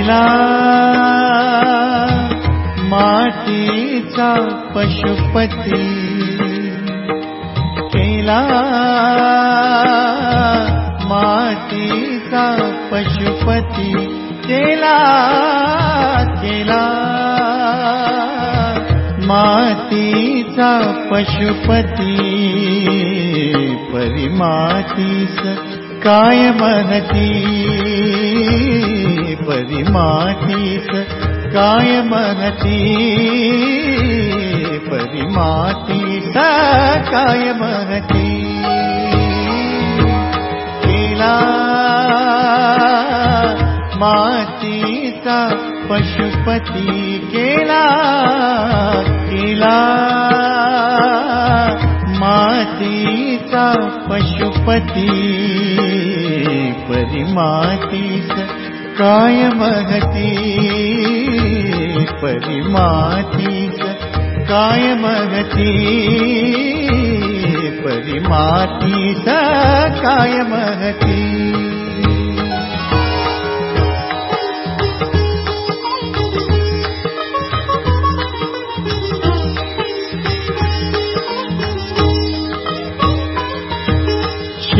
केला मातीचा पशुपती। केला। मातीचा पशुपती। केला केला। मातीचा पशुपती। परिमातीस काय महती काय महती केला मातीचा पशुपती केला। केला मातीचा पशुपती। परिमातीस काय महती परिमातीस काय महती परिमातीस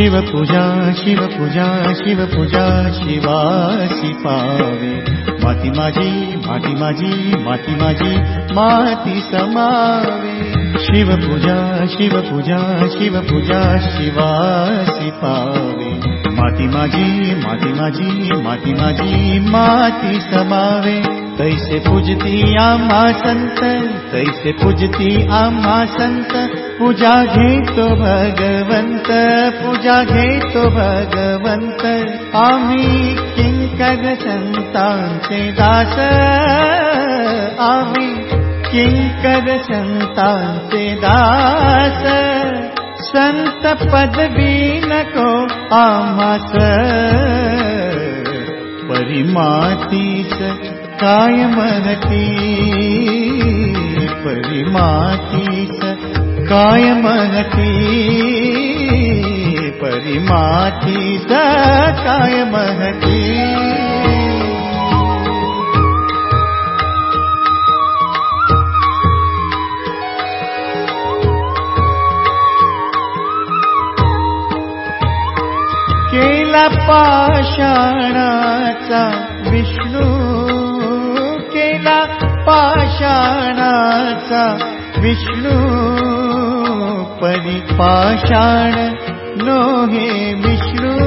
शिवपूजा शिवपूजा शिवपूजा शिवासी पावे। माती माझी माती माझी माती माझी माती समावे। शिवपूजा शिवपूजा शिवपूजा शिवासी पावे माती माझी माती माझी माती माझी माती समावे। तैसे पूजती आम्हा संत, तैसे पूजती आम्हा संत। पूजा घे तो भगवंत, पूजा घे तो भगवंत। आम्ही किंकर संतांचे दास, आम्ही किंकर संतांचे दास। संत पदवी नको आम्हास परिमातीस काय महती परिमातीस काय महती पाषाणाचा विष्णू केला पाषाणाचा विष्णू परिपाषाण नो हे विष्णू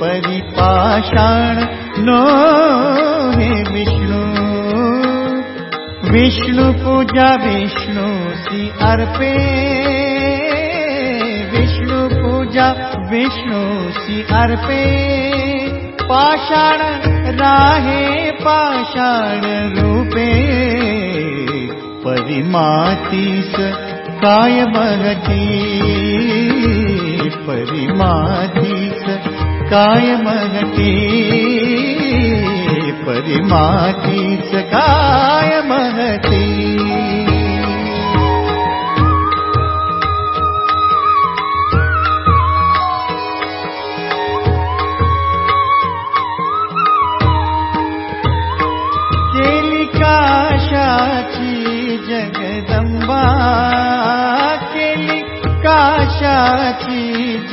परिपाषाण नो हे विष्णू। विष्णु पूजा विष्णु सी अर्पे। विष्णु पूजा विष्णु सी अर्पे पाषाण राहे पाषाण रूपे परिमातीस काय महती परिमातीस काय महती परिमातीस काय महती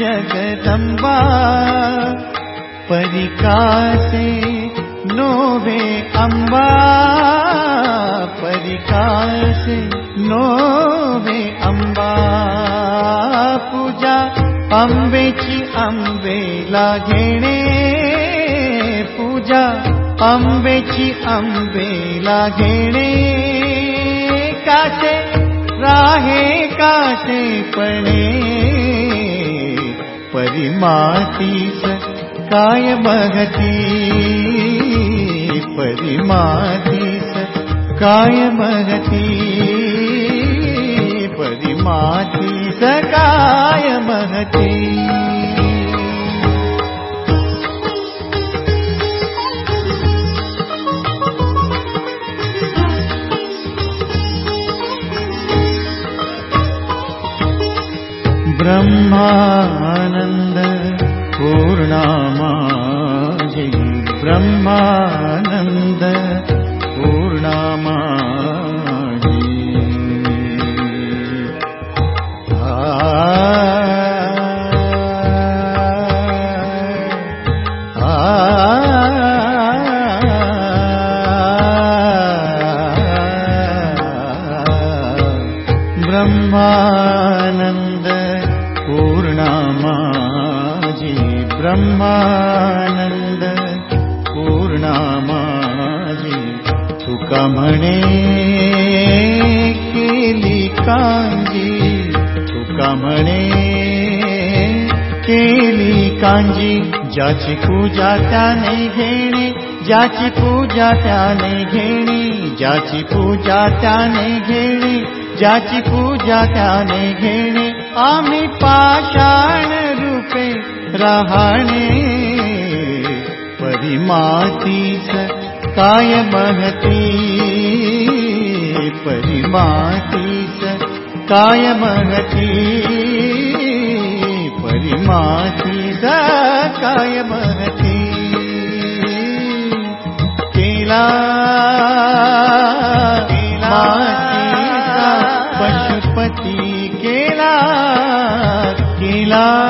जगदंबा परिकासे नोवे अंबा परिकासे नोवे अंबा पूजा अंबेची अंबेला घेणे पूजा अंबेची अंबेला घेणे कासे राहे कासे पणे परिमातीस काय महती? परिमातीस काय महती? परिमातीस काय महती? ब्रह्मानन्द पूर्णामा ब्रह्मानन्द पूर्णामा ब्रह्मानन्द ब्रह्मानन्द पूर्णामाजी सुकमणे केली काञ्जी ज्याची पूजा त्याने घेणे ज्याची पूजा त्याने घेणे ज्याची पूजा त्याने घेणे ज्याची पूजा त्याने घेणे आम्ही पाषाण रूपे राहणे महती? परिमातीच काय महती? परिमातीच काय महती? केला पशुपती केला केला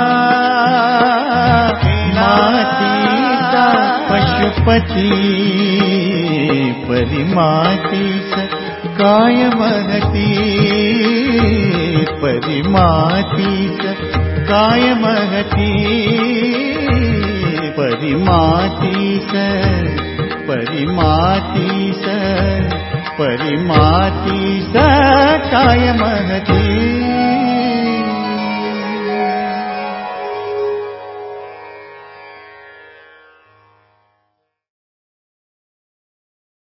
पशुपती परिमातीच काय महती परिमातीच काय महती परिमातीच परिमातीस परिमातीस काय महती